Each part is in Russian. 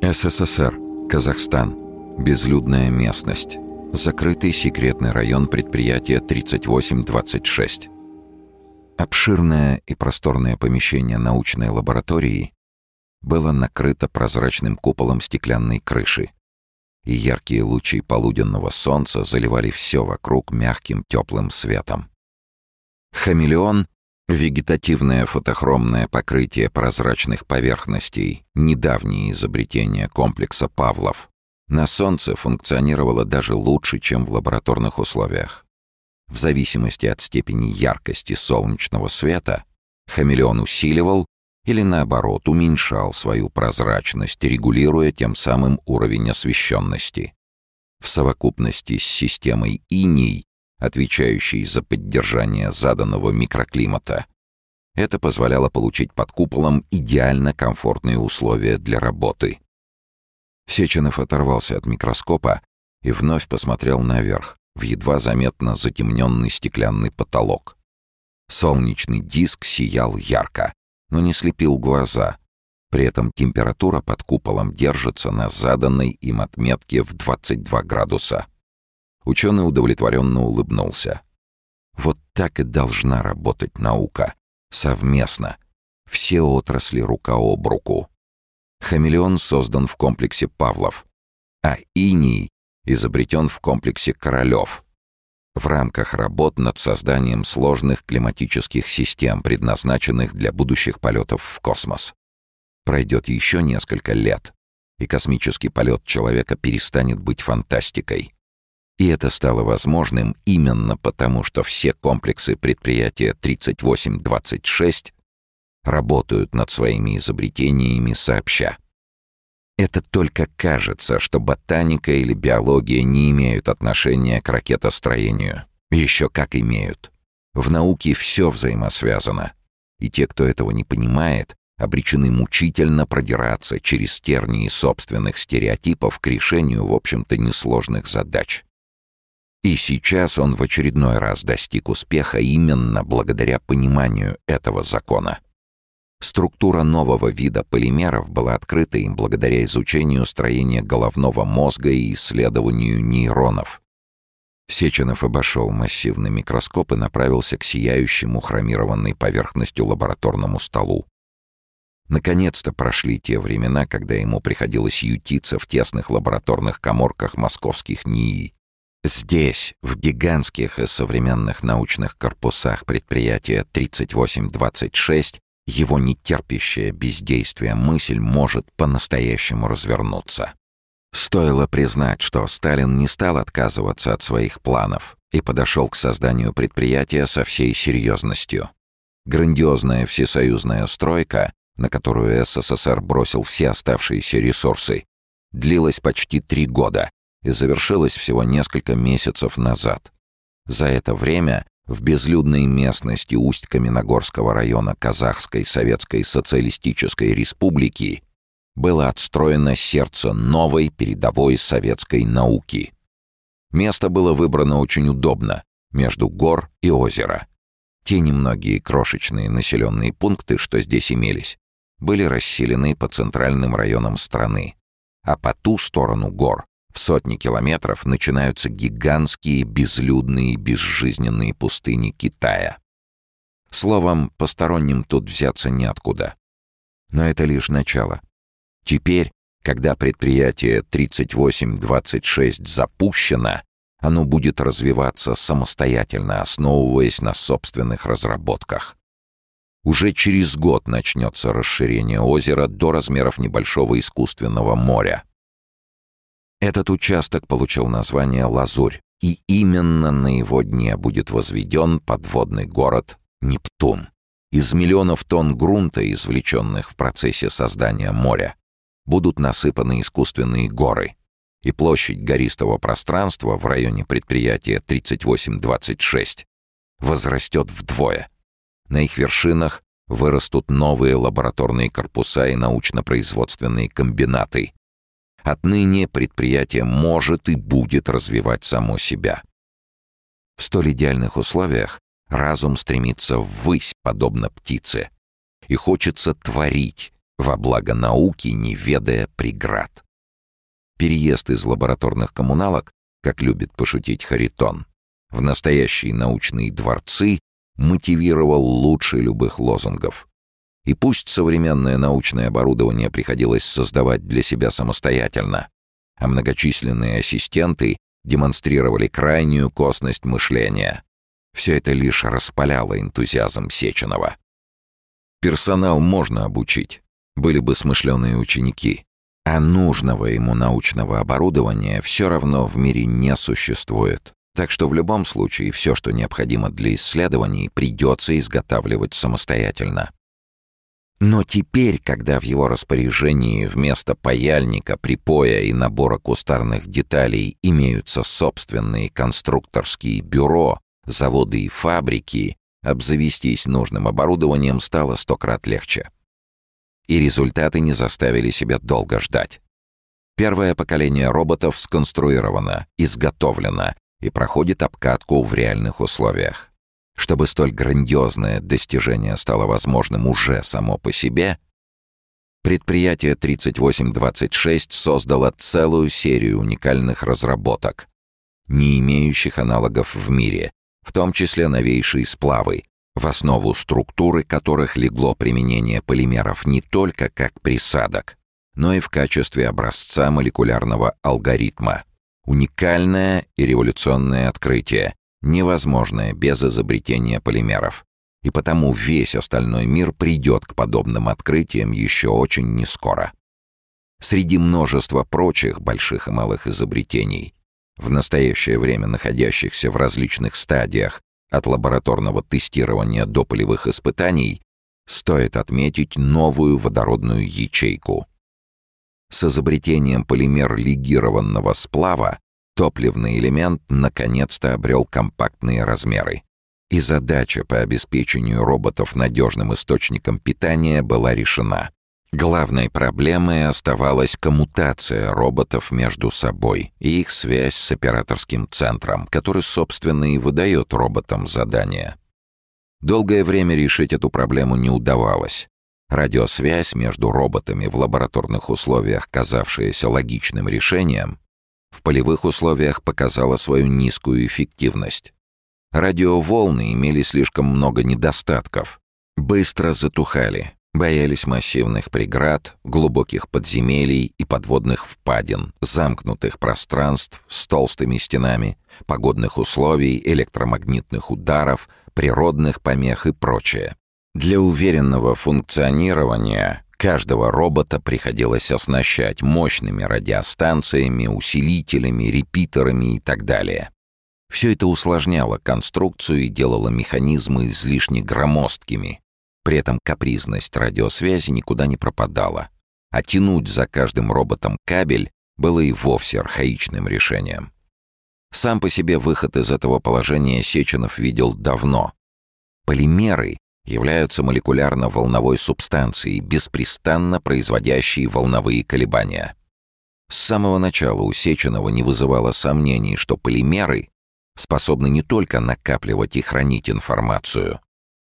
СССР. Казахстан. Безлюдная местность. Закрытый секретный район предприятия 3826. Обширное и просторное помещение научной лаборатории было накрыто прозрачным куполом стеклянной крыши, и яркие лучи полуденного солнца заливали все вокруг мягким теплым светом. Хамелеон — вегетативное фотохромное покрытие прозрачных поверхностей, недавнее изобретение комплекса Павлов, на солнце функционировало даже лучше, чем в лабораторных условиях. В зависимости от степени яркости солнечного света, хамелеон усиливал или наоборот уменьшал свою прозрачность, регулируя тем самым уровень освещенности. В совокупности с системой иней, отвечающей за поддержание заданного микроклимата, это позволяло получить под куполом идеально комфортные условия для работы. Сеченов оторвался от микроскопа и вновь посмотрел наверх, в едва заметно затемненный стеклянный потолок. Солнечный диск сиял ярко, но не слепил глаза. При этом температура под куполом держится на заданной им отметке в 22 градуса. Ученый удовлетворенно улыбнулся. Вот так и должна работать наука. Совместно. Все отрасли рука об руку. Хамелеон создан в комплексе Павлов, а иней изобретен в комплексе Королев — в рамках работ над созданием сложных климатических систем, предназначенных для будущих полетов в космос. Пройдет еще несколько лет, и космический полет человека перестанет быть фантастикой. И это стало возможным именно потому, что все комплексы предприятия 3826 работают над своими изобретениями сообща. Это только кажется, что ботаника или биология не имеют отношения к ракетостроению. Еще как имеют. В науке все взаимосвязано. И те, кто этого не понимает, обречены мучительно продираться через тернии собственных стереотипов к решению, в общем-то, несложных задач. И сейчас он в очередной раз достиг успеха именно благодаря пониманию этого закона. Структура нового вида полимеров была открыта им благодаря изучению строения головного мозга и исследованию нейронов. Сеченов обошел массивный микроскоп и направился к сияющему хромированной поверхностью лабораторному столу. Наконец-то прошли те времена, когда ему приходилось ютиться в тесных лабораторных коморках московских НИИ. Здесь, в гигантских и современных научных корпусах предприятия 3826, его нетерпящая бездействие мысль может по-настоящему развернуться. Стоило признать, что Сталин не стал отказываться от своих планов и подошел к созданию предприятия со всей серьезностью. Грандиозная всесоюзная стройка, на которую СССР бросил все оставшиеся ресурсы, длилась почти три года и завершилась всего несколько месяцев назад. За это время в безлюдной местности Усть-Каменогорского района Казахской Советской Социалистической Республики было отстроено сердце новой передовой советской науки. Место было выбрано очень удобно, между гор и озера. Те немногие крошечные населенные пункты, что здесь имелись, были расселены по центральным районам страны, а по ту сторону гор в сотни километров начинаются гигантские безлюдные безжизненные пустыни Китая. Словом, посторонним тут взяться неоткуда. Но это лишь начало. Теперь, когда предприятие 3826 запущено, оно будет развиваться самостоятельно, основываясь на собственных разработках. Уже через год начнется расширение озера до размеров небольшого искусственного моря. Этот участок получил название Лазурь, и именно на его дне будет возведен подводный город Нептун. Из миллионов тонн грунта, извлеченных в процессе создания моря, будут насыпаны искусственные горы, и площадь гористого пространства в районе предприятия 3826 возрастет вдвое. На их вершинах вырастут новые лабораторные корпуса и научно-производственные комбинаты, Отныне предприятие может и будет развивать само себя. В столь идеальных условиях разум стремится ввысь, подобно птице, и хочется творить, во благо науки, не ведая преград. Переезд из лабораторных коммуналок, как любит пошутить Харитон, в настоящие научные дворцы мотивировал лучше любых лозунгов. И пусть современное научное оборудование приходилось создавать для себя самостоятельно, а многочисленные ассистенты демонстрировали крайнюю косность мышления. Все это лишь распаляло энтузиазм Сеченова. Персонал можно обучить, были бы смышленые ученики, а нужного ему научного оборудования все равно в мире не существует. Так что в любом случае все, что необходимо для исследований, придется изготавливать самостоятельно. Но теперь, когда в его распоряжении вместо паяльника, припоя и набора кустарных деталей имеются собственные конструкторские бюро, заводы и фабрики, обзавестись нужным оборудованием стало сто крат легче. И результаты не заставили себя долго ждать. Первое поколение роботов сконструировано, изготовлено и проходит обкатку в реальных условиях. Чтобы столь грандиозное достижение стало возможным уже само по себе, предприятие 3826 создало целую серию уникальных разработок, не имеющих аналогов в мире, в том числе новейшие сплавы, в основу структуры которых легло применение полимеров не только как присадок, но и в качестве образца молекулярного алгоритма. Уникальное и революционное открытие, невозможное без изобретения полимеров. И потому весь остальной мир придет к подобным открытиям еще очень нескоро. Среди множества прочих больших и малых изобретений, в настоящее время находящихся в различных стадиях от лабораторного тестирования до полевых испытаний, стоит отметить новую водородную ячейку. С изобретением полимер легированного сплава Топливный элемент наконец-то обрел компактные размеры. И задача по обеспечению роботов надежным источником питания была решена. Главной проблемой оставалась коммутация роботов между собой и их связь с операторским центром, который, собственно, и выдает роботам задания. Долгое время решить эту проблему не удавалось. Радиосвязь между роботами в лабораторных условиях, казавшаяся логичным решением, в полевых условиях показала свою низкую эффективность. Радиоволны имели слишком много недостатков. Быстро затухали, боялись массивных преград, глубоких подземелий и подводных впадин, замкнутых пространств с толстыми стенами, погодных условий, электромагнитных ударов, природных помех и прочее. Для уверенного функционирования Каждого робота приходилось оснащать мощными радиостанциями, усилителями, репитерами и так далее. Все это усложняло конструкцию и делало механизмы излишне громоздкими. При этом капризность радиосвязи никуда не пропадала. А тянуть за каждым роботом кабель было и вовсе архаичным решением. Сам по себе выход из этого положения Сеченов видел давно. Полимеры являются молекулярно-волновой субстанцией, беспрестанно производящей волновые колебания. С самого начала у Сеченова не вызывало сомнений, что полимеры способны не только накапливать и хранить информацию,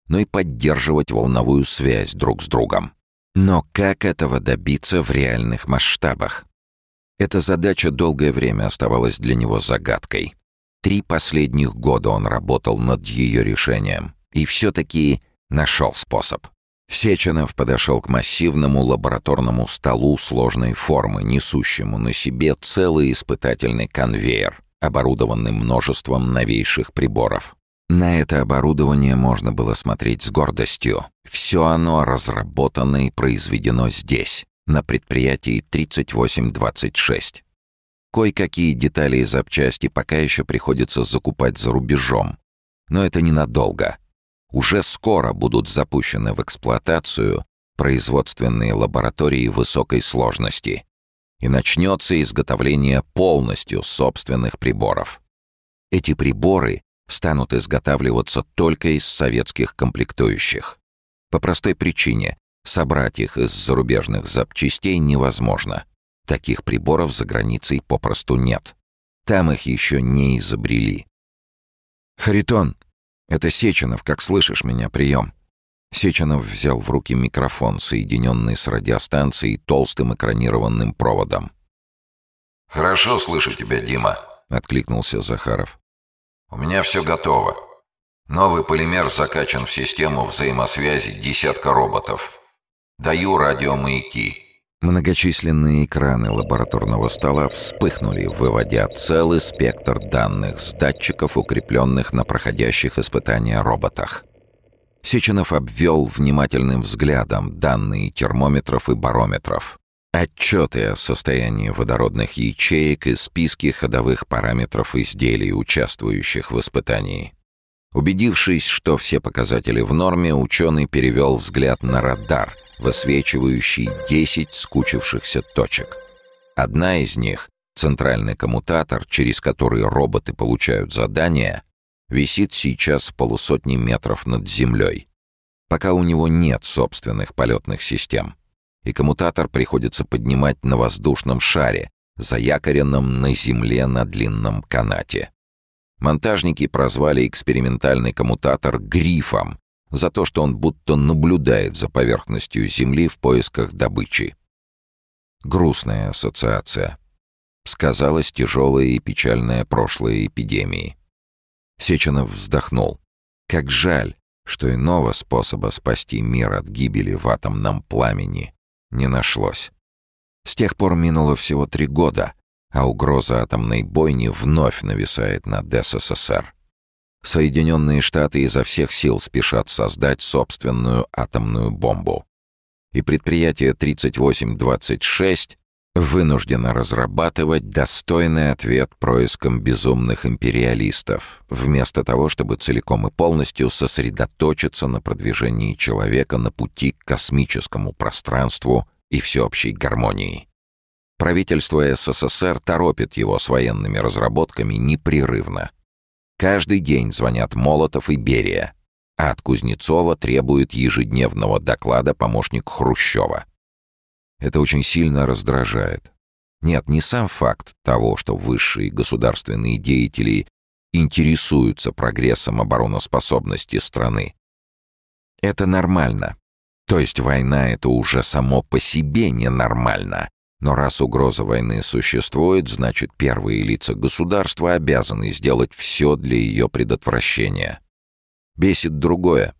но и поддерживать волновую связь друг с другом. Но как этого добиться в реальных масштабах? Эта задача долгое время оставалась для него загадкой. Три последних года он работал над ее решением. И все-таки Нашел способ. Сеченов подошел к массивному лабораторному столу сложной формы, несущему на себе целый испытательный конвейер, оборудованный множеством новейших приборов. На это оборудование можно было смотреть с гордостью. Все оно разработано и произведено здесь, на предприятии 3826. Кое-какие детали и запчасти пока еще приходится закупать за рубежом. Но это ненадолго. Уже скоро будут запущены в эксплуатацию производственные лаборатории высокой сложности и начнется изготовление полностью собственных приборов. Эти приборы станут изготавливаться только из советских комплектующих. По простой причине собрать их из зарубежных запчастей невозможно. Таких приборов за границей попросту нет. Там их еще не изобрели. «Харитон, «Это Сеченов, как слышишь меня, прием». Сеченов взял в руки микрофон, соединенный с радиостанцией толстым экранированным проводом. «Хорошо слышу тебя, Дима», — откликнулся Захаров. «У меня все готово. Новый полимер закачан в систему взаимосвязи десятка роботов. Даю радиомаяки». Многочисленные экраны лабораторного стола вспыхнули, выводя целый спектр данных с датчиков, укрепленных на проходящих испытания роботах. Сеченов обвел внимательным взглядом данные термометров и барометров. Отчеты о состоянии водородных ячеек и списки ходовых параметров изделий, участвующих в испытании. Убедившись, что все показатели в норме, ученый перевел взгляд на радар, высвечивающий 10 скучившихся точек. Одна из них, центральный коммутатор, через который роботы получают задания, висит сейчас в полусотни метров над землей. Пока у него нет собственных полетных систем. И коммутатор приходится поднимать на воздушном шаре, заякоренном на земле на длинном канате. Монтажники прозвали экспериментальный коммутатор «грифом» за то, что он будто наблюдает за поверхностью Земли в поисках добычи. Грустная ассоциация. Сказалось тяжелое и печальное прошлое эпидемии. Сеченов вздохнул. Как жаль, что иного способа спасти мир от гибели в атомном пламени не нашлось. С тех пор минуло всего три года, а угроза атомной бойни вновь нависает над СССР. Соединенные Штаты изо всех сил спешат создать собственную атомную бомбу. И предприятие 3826 вынуждена разрабатывать достойный ответ проискам безумных империалистов, вместо того, чтобы целиком и полностью сосредоточиться на продвижении человека на пути к космическому пространству и всеобщей гармонии. Правительство СССР торопит его с военными разработками непрерывно. Каждый день звонят Молотов и Берия, а от Кузнецова требует ежедневного доклада помощник Хрущева — это очень сильно раздражает. Нет, не сам факт того, что высшие государственные деятели интересуются прогрессом обороноспособности страны. Это нормально. То есть война — это уже само по себе ненормально. Но раз угроза войны существует, значит, первые лица государства обязаны сделать все для ее предотвращения. Бесит другое.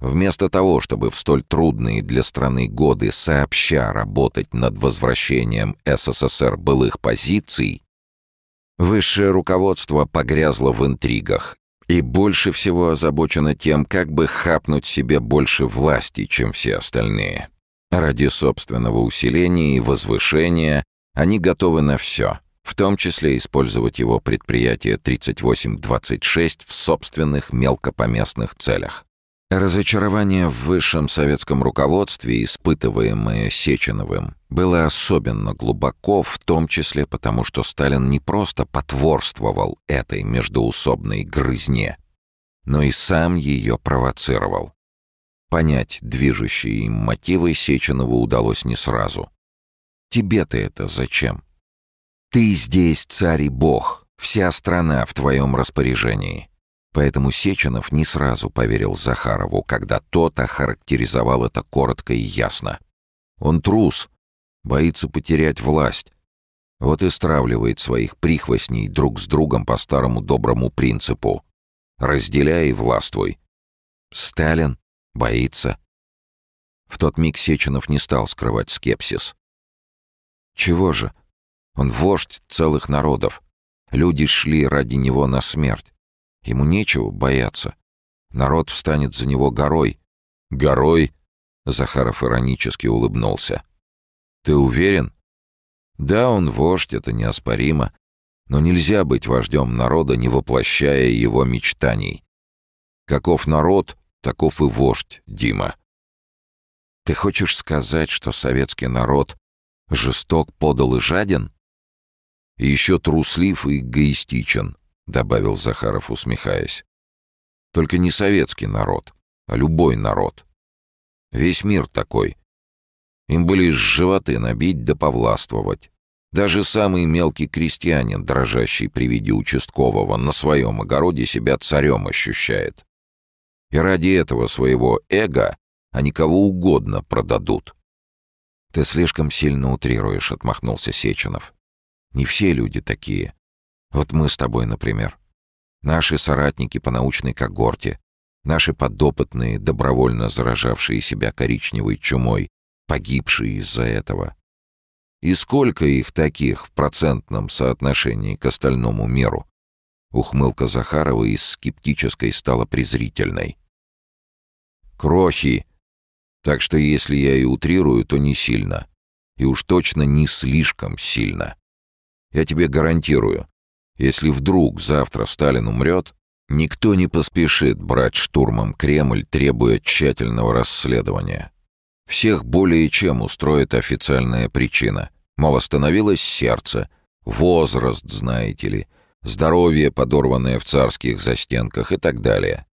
Вместо того, чтобы в столь трудные для страны годы сообща работать над возвращением СССР былых позиций, высшее руководство погрязло в интригах и больше всего озабочено тем, как бы хапнуть себе больше власти, чем все остальные. Ради собственного усиления и возвышения они готовы на все, в том числе использовать его предприятие 3826 в собственных мелкопоместных целях. Разочарование в высшем советском руководстве, испытываемое Сеченовым, было особенно глубоко, в том числе потому, что Сталин не просто потворствовал этой междоусобной грызне, но и сам ее провоцировал. Понять движущие им мотивы Сеченову удалось не сразу. «Тебе-то это зачем? Ты здесь царь и бог, вся страна в твоем распоряжении». Поэтому Сеченов не сразу поверил Захарову, когда тот охарактеризовал это коротко и ясно. Он трус, боится потерять власть. Вот и стравливает своих прихвостней друг с другом по старому доброму принципу. Разделяй и властвуй. Сталин боится. В тот миг Сеченов не стал скрывать скепсис. Чего же? Он вождь целых народов. Люди шли ради него на смерть. Ему нечего бояться. Народ встанет за него горой. Горой? Захаров иронически улыбнулся. Ты уверен? Да, он вождь, это неоспоримо. Но нельзя быть вождем народа, не воплощая его мечтаний. Каков народ, таков и вождь, Дима. Ты хочешь сказать, что советский народ жесток, подал и жаден? Еще труслив и эгоистичен. — добавил Захаров, усмехаясь. «Только не советский народ, а любой народ. Весь мир такой. Им были животы набить да повластвовать. Даже самый мелкий крестьянин, дрожащий при виде участкового, на своем огороде себя царем ощущает. И ради этого своего эго они кого угодно продадут. «Ты слишком сильно утрируешь», — отмахнулся Сеченов. «Не все люди такие. Вот мы с тобой, например. Наши соратники по научной когорте, наши подопытные, добровольно заражавшие себя коричневой чумой, погибшие из-за этого. И сколько их таких в процентном соотношении к остальному миру? Ухмылка Захарова из скептической стала презрительной. Крохи! Так что если я и утрирую, то не сильно. И уж точно не слишком сильно. Я тебе гарантирую, если вдруг завтра Сталин умрет, никто не поспешит брать штурмом Кремль, требуя тщательного расследования. Всех более чем устроит официальная причина. Мол, остановилось сердце, возраст, знаете ли, здоровье, подорванное в царских застенках и так далее.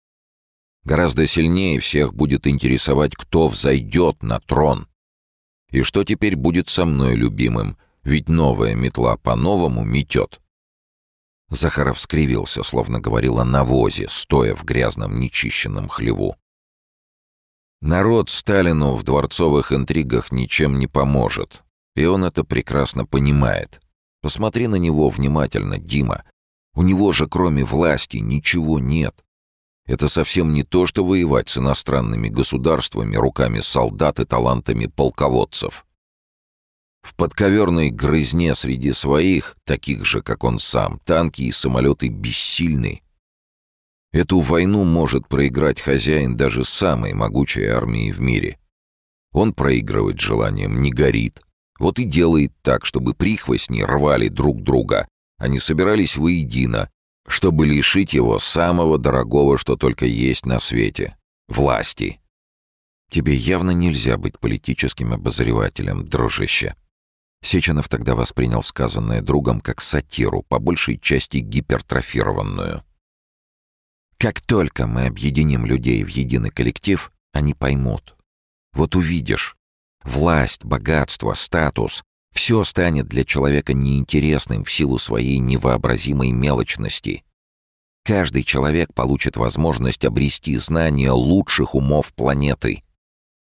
Гораздо сильнее всех будет интересовать, кто взойдет на трон. И что теперь будет со мной любимым, ведь новая метла по-новому метет. Захаров скривился, словно говорил о навозе, стоя в грязном нечищенном хлеву. Народ Сталину в дворцовых интригах ничем не поможет, и он это прекрасно понимает. Посмотри на него внимательно, Дима. У него же кроме власти ничего нет. Это совсем не то, что воевать с иностранными государствами руками солдат и талантами полководцев. В подковерной грызне среди своих, таких же, как он сам, танки и самолеты бессильны. Эту войну может проиграть хозяин даже самой могучей армии в мире. Он проигрывать желанием не горит. Вот и делает так, чтобы прихвостни рвали друг друга, не собирались воедино, чтобы лишить его самого дорогого, что только есть на свете — власти. Тебе явно нельзя быть политическим обозревателем, дружище. Сеченов тогда воспринял сказанное другом как сатиру, по большей части гипертрофированную. Как только мы объединим людей в единый коллектив, они поймут. Вот увидишь. Власть, богатство, статус — все станет для человека неинтересным в силу своей невообразимой мелочности. Каждый человек получит возможность обрести знания лучших умов планеты.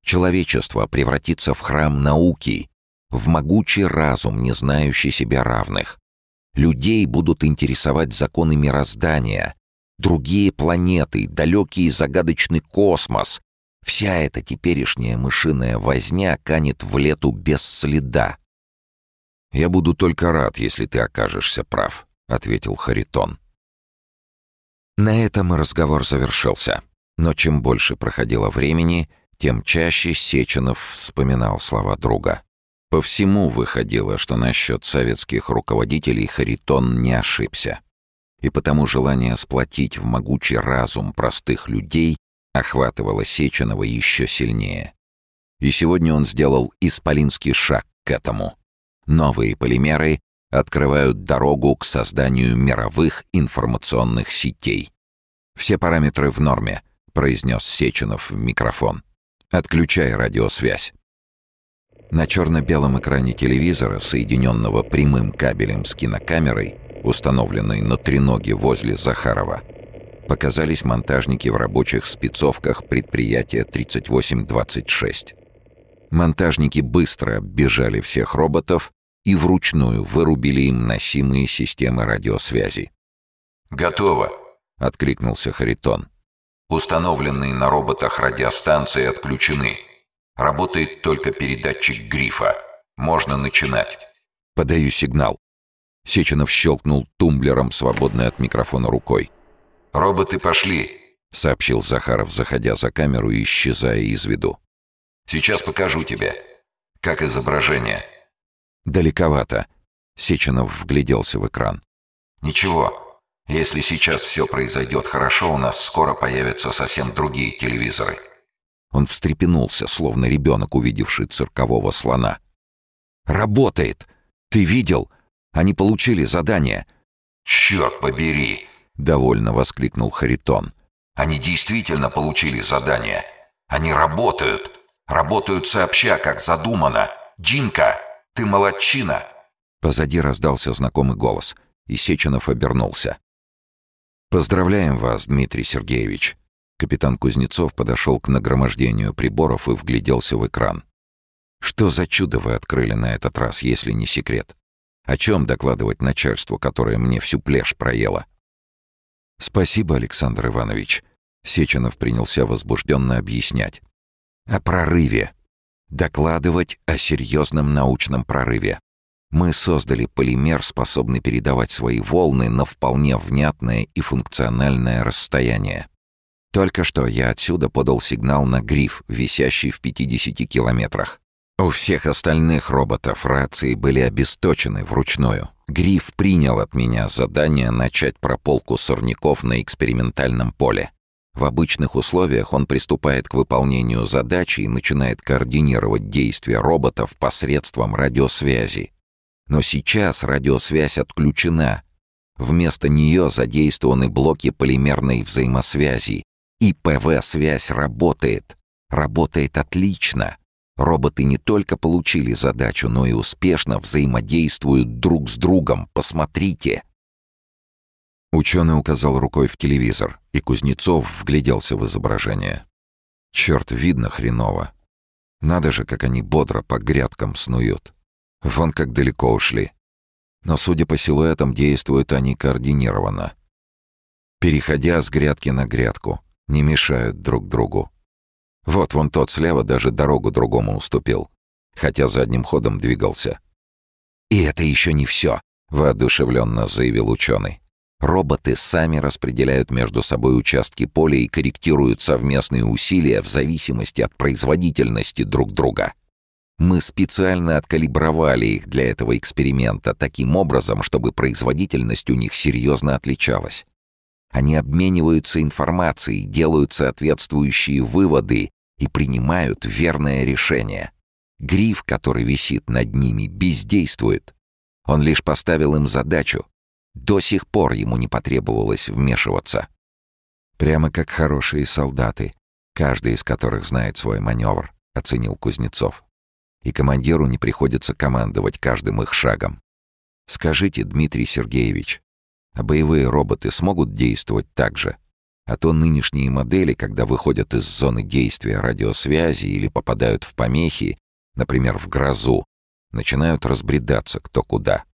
Человечество превратится в храм науки, в могучий разум, не знающий себя равных. Людей будут интересовать законы мироздания, другие планеты, далекий и загадочный космос. Вся эта теперешняя мышиная возня канет в лету без следа. «Я буду только рад, если ты окажешься прав», — ответил Харитон. На этом разговор завершился. Но чем больше проходило времени, тем чаще Сеченов вспоминал слова друга. По всему выходило, что насчет советских руководителей Харитон не ошибся. И потому желание сплотить в могучий разум простых людей охватывало Сеченова еще сильнее. И сегодня он сделал исполинский шаг к этому. Новые полимеры открывают дорогу к созданию мировых информационных сетей. «Все параметры в норме», — произнес Сеченов в микрофон. «Отключай радиосвязь». На черно-белом экране телевизора, соединенного прямым кабелем с кинокамерой, установленной на треноге возле Захарова, показались монтажники в рабочих спецовках предприятия 3826. Монтажники быстро оббежали всех роботов и вручную вырубили им носимые системы радиосвязи. «Готово», — откликнулся Харитон. «Установленные на роботах радиостанции отключены. Работает только передатчик грифа. Можно начинать. Подаю сигнал. Сеченов щелкнул тумблером, свободной от микрофона рукой. «Роботы пошли», — сообщил Захаров, заходя за камеру и исчезая из виду. «Сейчас покажу тебе. Как изображение». «Далековато». Сеченов вгляделся в экран. «Ничего. Если сейчас все произойдет хорошо, у нас скоро появятся совсем другие телевизоры». Он встрепенулся, словно ребенок, увидевший циркового слона. «Работает! Ты видел? Они получили задание!» «Черт побери!» — довольно воскликнул Харитон. «Они действительно получили задание. Они работают. Работают сообща, как задумано. Динка, ты молодчина!» Позади раздался знакомый голос, и Сеченов обернулся. «Поздравляем вас, Дмитрий Сергеевич. Капитан Кузнецов подошел к нагромождению приборов и вгляделся в экран. Что за чудо вы открыли на этот раз, если не секрет? О чем докладывать начальству, которое мне всю плешь проело? Спасибо, Александр Иванович. Сеченов принялся возбужденно объяснять. О прорыве. Докладывать о серьезном научном прорыве. Мы создали полимер, способный передавать свои волны на вполне внятное и функциональное расстояние. Только что я отсюда подал сигнал на гриф, висящий в 50 километрах. У всех остальных роботов рации были обесточены вручную. Гриф принял от меня задание начать прополку сорняков на экспериментальном поле. В обычных условиях он приступает к выполнению задачи и начинает координировать действия роботов посредством радиосвязи. Но сейчас радиосвязь отключена. Вместо нее задействованы блоки полимерной взаимосвязи. И ПВ-связь работает. Работает отлично. Роботы не только получили задачу, но и успешно взаимодействуют друг с другом. Посмотрите!» Ученый указал рукой в телевизор, и Кузнецов вгляделся в изображение. «Черт, видно хреново. Надо же, как они бодро по грядкам снуют. Вон как далеко ушли. Но, судя по силуэтам, действуют они координированно. Переходя с грядки на грядку, не мешают друг другу. Вот вон тот слева даже дорогу другому уступил, хотя задним ходом двигался. «И это еще не все», — воодушевленно заявил ученый. «Роботы сами распределяют между собой участки поля и корректируют совместные усилия в зависимости от производительности друг друга. Мы специально откалибровали их для этого эксперимента таким образом, чтобы производительность у них серьезно отличалась. Они обмениваются информацией, делают соответствующие выводы и принимают верное решение. Гриф, который висит над ними, бездействует. Он лишь поставил им задачу. До сих пор ему не потребовалось вмешиваться. Прямо как хорошие солдаты, каждый из которых знает свой маневр, оценил Кузнецов. И командиру не приходится командовать каждым их шагом. Скажите, Дмитрий Сергеевич, а боевые роботы смогут действовать так же? А то нынешние модели, когда выходят из зоны действия радиосвязи или попадают в помехи, например, в грозу, начинают разбредаться кто куда.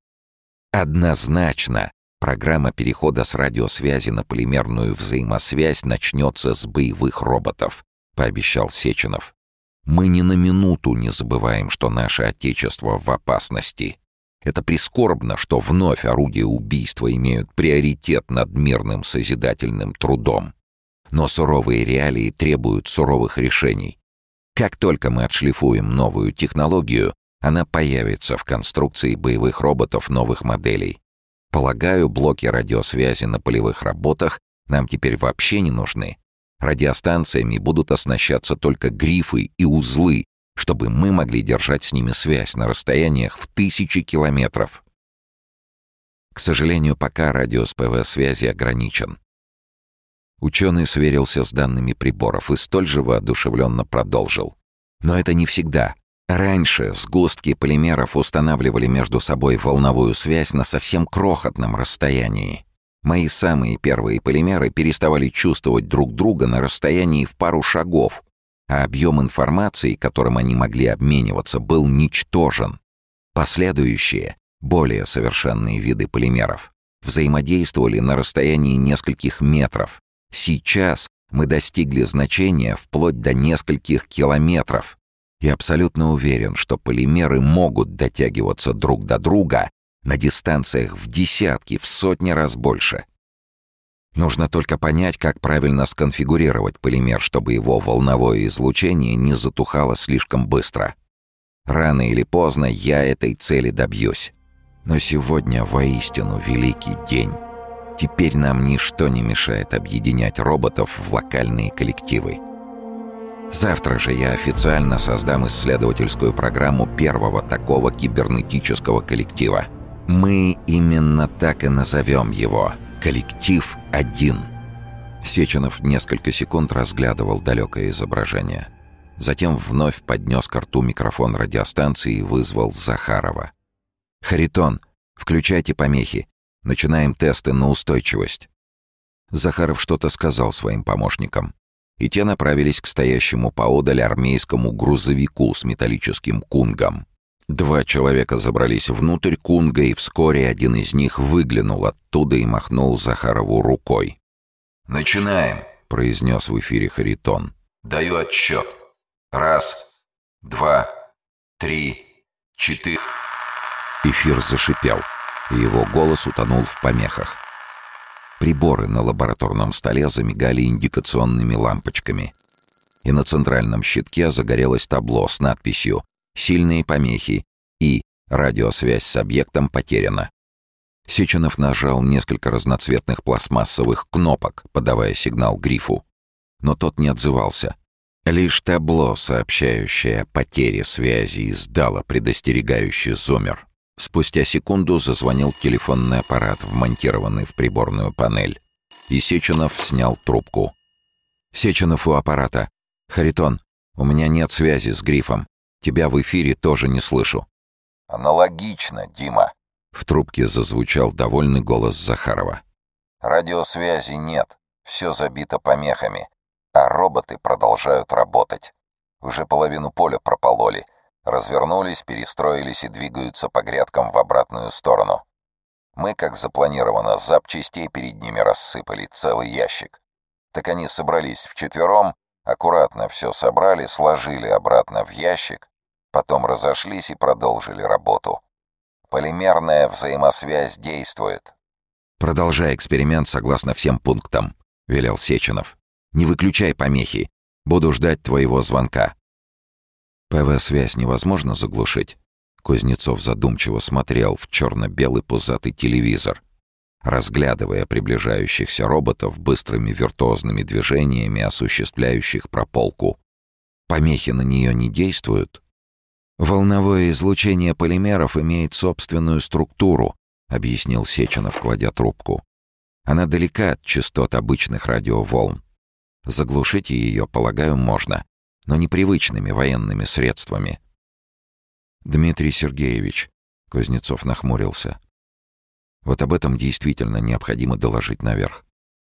Однозначно, программа перехода с радиосвязи на полимерную взаимосвязь начнется с боевых роботов, пообещал Сеченов. Мы ни на минуту не забываем, что наше Отечество в опасности. Это прискорбно, что вновь орудия убийства имеют приоритет над мирным созидательным трудом. Но суровые реалии требуют суровых решений. Как только мы отшлифуем новую технологию, она появится в конструкции боевых роботов новых моделей. Полагаю, блоки радиосвязи на полевых работах нам теперь вообще не нужны. Радиостанциями будут оснащаться только грифы и узлы, чтобы мы могли держать с ними связь на расстояниях в тысячи километров. К сожалению, пока радиус ПВ-связи ограничен. Ученый сверился с данными приборов и столь же воодушевленно продолжил. Но это не всегда. Раньше сгустки полимеров устанавливали между собой волновую связь на совсем крохотном расстоянии. Мои самые первые полимеры переставали чувствовать друг друга на расстоянии в пару шагов, а объем информации, которым они могли обмениваться, был ничтожен. Последующие, более совершенные виды полимеров, взаимодействовали на расстоянии нескольких метров. Сейчас мы достигли значения вплоть до нескольких километров. И абсолютно уверен, что полимеры могут дотягиваться друг до друга на дистанциях в десятки, в сотни раз больше. Нужно только понять, как правильно сконфигурировать полимер, чтобы его волновое излучение не затухало слишком быстро. Рано или поздно я этой цели добьюсь. Но сегодня воистину великий день. Теперь нам ничто не мешает объединять роботов в локальные коллективы. Завтра же я официально создам исследовательскую программу первого такого кибернетического коллектива. Мы именно так и назовем его — Коллектив один. Сеченов несколько секунд разглядывал далекое изображение. Затем вновь поднес к рту микрофон радиостанции и вызвал Захарова. «Харитон, включайте помехи. Начинаем тесты на устойчивость». Захаров что-то сказал своим помощникам. И те направились к стоящему поодаль армейскому грузовику с металлическим кунгом. Два человека забрались внутрь кунга, и вскоре один из них выглянул оттуда и махнул Захарову рукой. «Начинаем», — произнес в эфире Харитон. «Даю отсчет. Раз, два, три, четыре...» Эфир зашипел, и его голос утонул в помехах. Приборы на лабораторном столе замигали индикационными лампочками. И на центральном щитке загорелось табло с надписью «Сильные помехи» и «Радиосвязь с объектом потеряна». Сеченов нажал несколько разноцветных пластмассовых кнопок, подавая сигнал грифу. Но тот не отзывался. Лишь табло, сообщающее о потере связи, издало предостерегающий зумер. Спустя секунду зазвонил телефонный аппарат, вмонтированный в приборную панель. И Сеченов снял трубку. «Сеченов у аппарата. Харитон, у меня нет связи с Грифом. Тебя в эфире тоже не слышу». «Аналогично, Дима», — в трубке зазвучал довольный голос Захарова. «Радиосвязи нет. Все забито помехами. А роботы продолжают работать. Уже половину поля пропололи. Развернулись, перестроились и двигаются по грядкам в обратную сторону. Мы, как запланировано, запчастей перед ними рассыпали, целый ящик. Так они собрались вчетвером, аккуратно все собрали, сложили обратно в ящик, потом разошлись и продолжили работу. Полимерная взаимосвязь действует. «Продолжай эксперимент согласно всем пунктам», — велел Сеченов. «Не выключай помехи. Буду ждать твоего звонка». ПВ-связь невозможно заглушить. Кузнецов задумчиво смотрел в черно-белый пузатый телевизор, разглядывая приближающихся роботов быстрыми виртуозными движениями, осуществляющих прополку. Помехи на нее не действуют. Волновое излучение полимеров имеет собственную структуру, объяснил Сеченов, кладя трубку. Она далека от частот обычных радиоволн. Заглушить ее, полагаю, можно но непривычными военными средствами. «Дмитрий Сергеевич», — Кузнецов нахмурился, — «вот об этом действительно необходимо доложить наверх.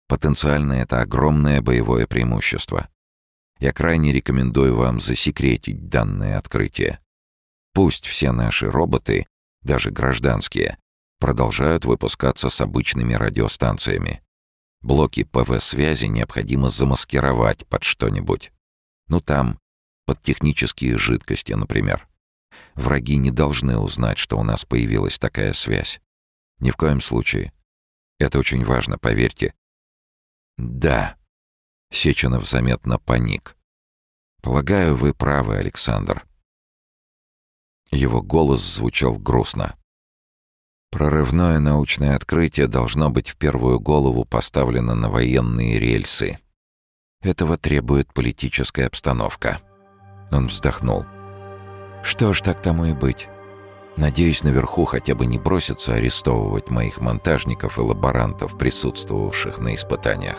Потенциально это огромное боевое преимущество. Я крайне рекомендую вам засекретить данное открытие. Пусть все наши роботы, даже гражданские, продолжают выпускаться с обычными радиостанциями. Блоки ПВ-связи необходимо замаскировать под что-нибудь. Ну там, под технические жидкости, например. Враги не должны узнать, что у нас появилась такая связь. Ни в коем случае. Это очень важно, поверьте. Да. Сеченов заметно паник. Полагаю, вы правы, Александр. Его голос звучал грустно. Прорывное научное открытие должно быть в первую голову поставлено на военные рельсы. Этого требует политическая обстановка. Он вздохнул. Что ж, так тому и быть. Надеюсь, наверху хотя бы не бросятся арестовывать моих монтажников и лаборантов, присутствовавших на испытаниях.